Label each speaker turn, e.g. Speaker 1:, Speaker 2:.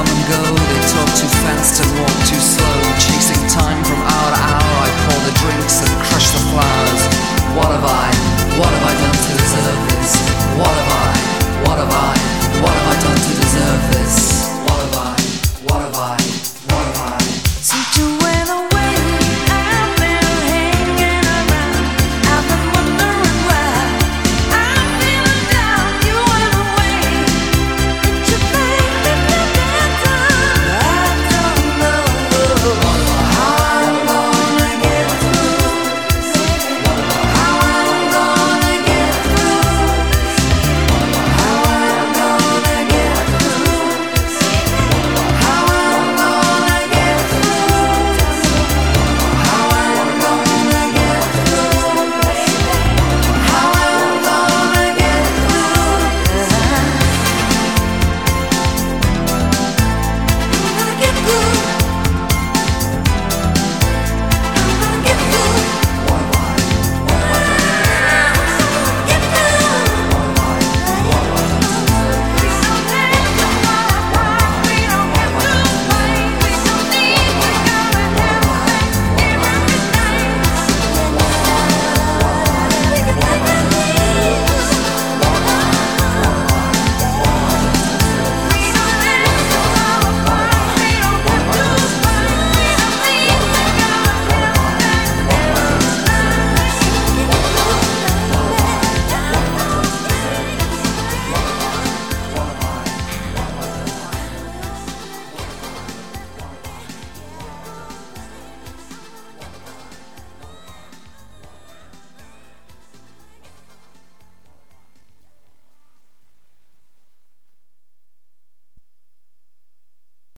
Speaker 1: come and go. They talk too fast and walk too slow.